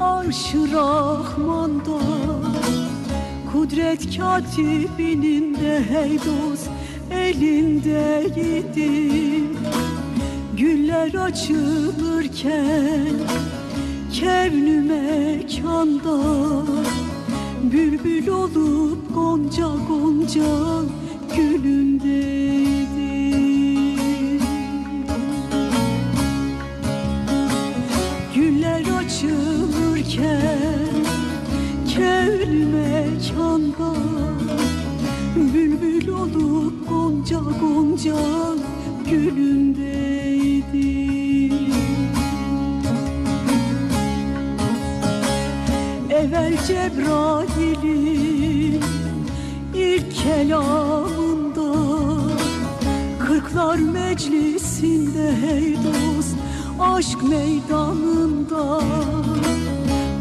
arşı Rahman'da Kudret katibinin de hey dost elindeydi Güller açılırken kevnü mekanda Bülbül olup gonca gonca gülündeydi gonca gonca Evvel Cebrail'in ilk kelamında Kırklar meclisinde hey dost aşk meydanında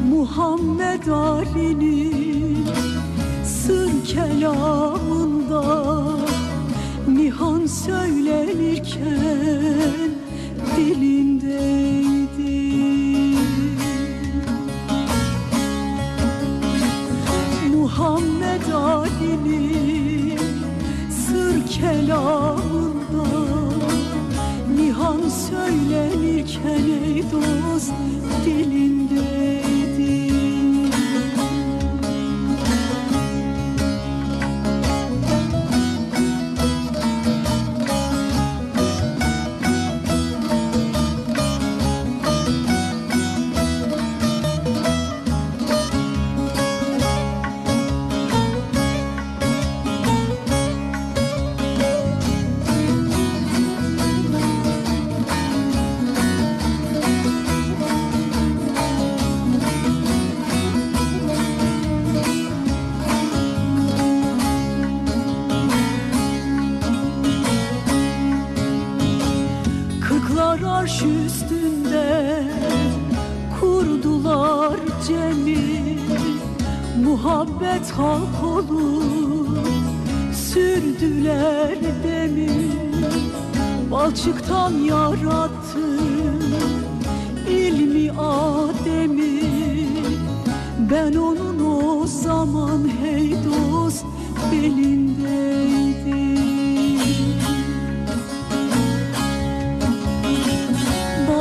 Muhammed Ali'nin sır kelamında Nihan söylenirken dilindeydi. Muhammed Ali'nin sır kelamında Nihan söylenirken ey dost dilindeydi üstünde kurdular cemi Muhabbet halk olur sürdüler demi Balçıktan yarattı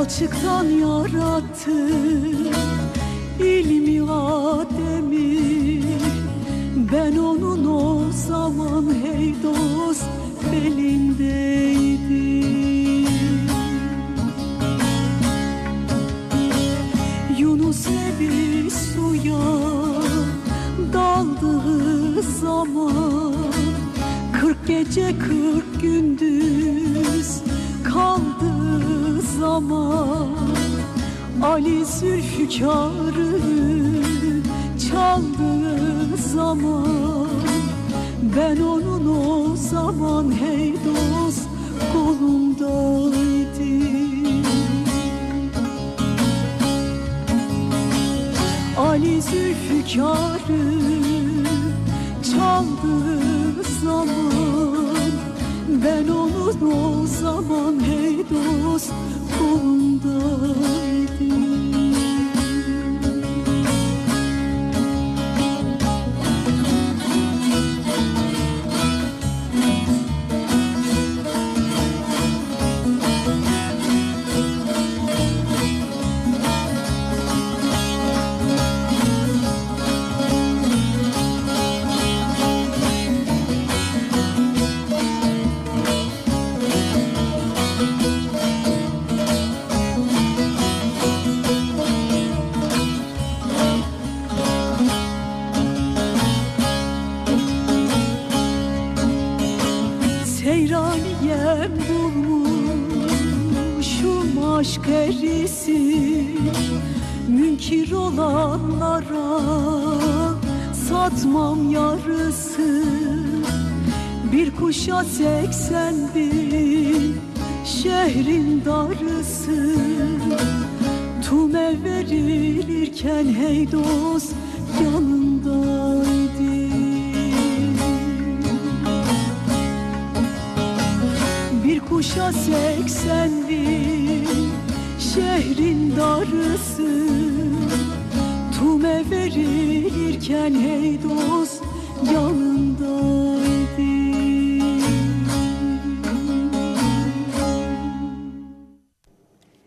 Balçıktan yarattı ilmi Adem'i Ben onun o zaman hey dost belindeydim. Yunus Nebi suya daldığı zaman Kırk gece kırk gündüz kaldığı zaman. Ali Zülfikar'ı çaldığı zaman. Ben onun o zaman hey dost kolundaydım Ali Zülfikar'ı çaldığı Ben onun o zaman hey dost kolundaydım Seyraniyem bulmuşum aşk erisi Münkir olanlara satmam yarısı. Bir kuşa seksen bin şehrin darısı. Tume verilirken hey dost yanındaydı Kuşa seksen şehrin darısı. Yüreğime verilirken hey dost yanındaydı